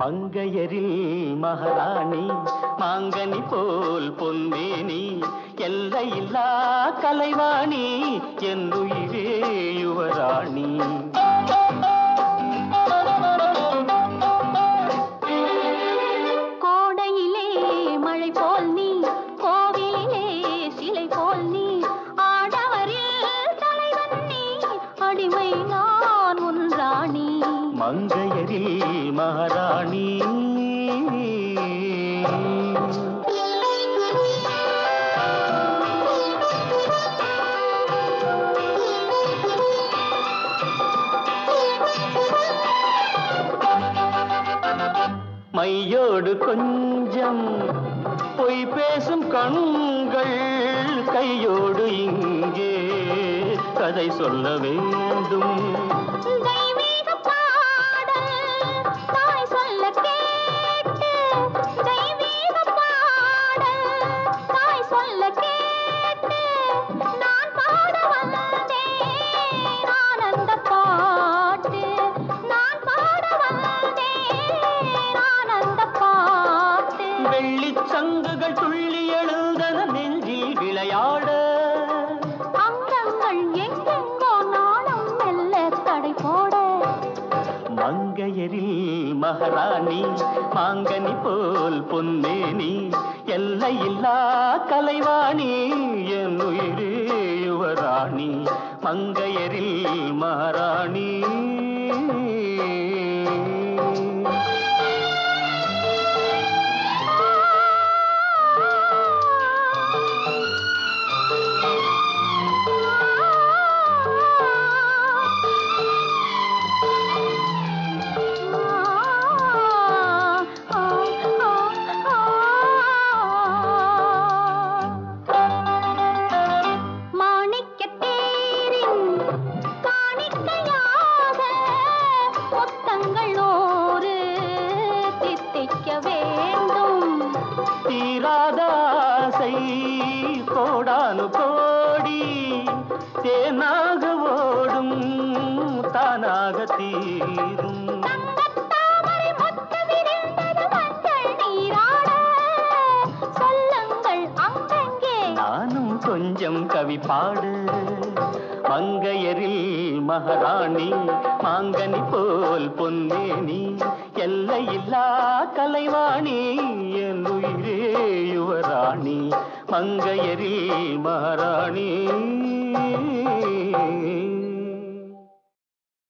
மங்கையரில் மகாராணி மாங்கனி போல் பொன்னேனி எல்லையில்லா கலைவாணி என்னுயிரே யுவராணி. கோடையிலே மழை போல் நீ கோவிலிலே சிலை போல் நீ ஆடவரில் தலைவன் நீ அடிமை நான் உன் ராணி. மங்கையரில் மகாராணி. மையோடு கொஞ்சம் பொய் பேசும் கண்கள் கையோடு இங்கே கதை சொல்ல வேண்டும். வெள்ளிச் சங்குகள் துள்ளி எழுந்தன நெஞ்சில் விளையாட. அங்கங்கள் எங்கெங்கோ நாணம் மெல்ல தடை போட. மங்கையரில் மகாராணி மாங்கனி போல் பொன்னேனி எல்லையில்லா கலைவாணி என் உயிரே யுவராணி மங்கையரில் மகாராணி. ஆசை கோடானு கோடி தேனாக ஓடும் தானாக தீரும். நானும் கொஞ்சம் கவி பாடு. மங்கையரில் மகாராணி மாங்கனி போல் பொன்னேனி எல்லையில்லா கலைவாணி என் உயிரே யுவராணி மங்கையரி மகாராணி.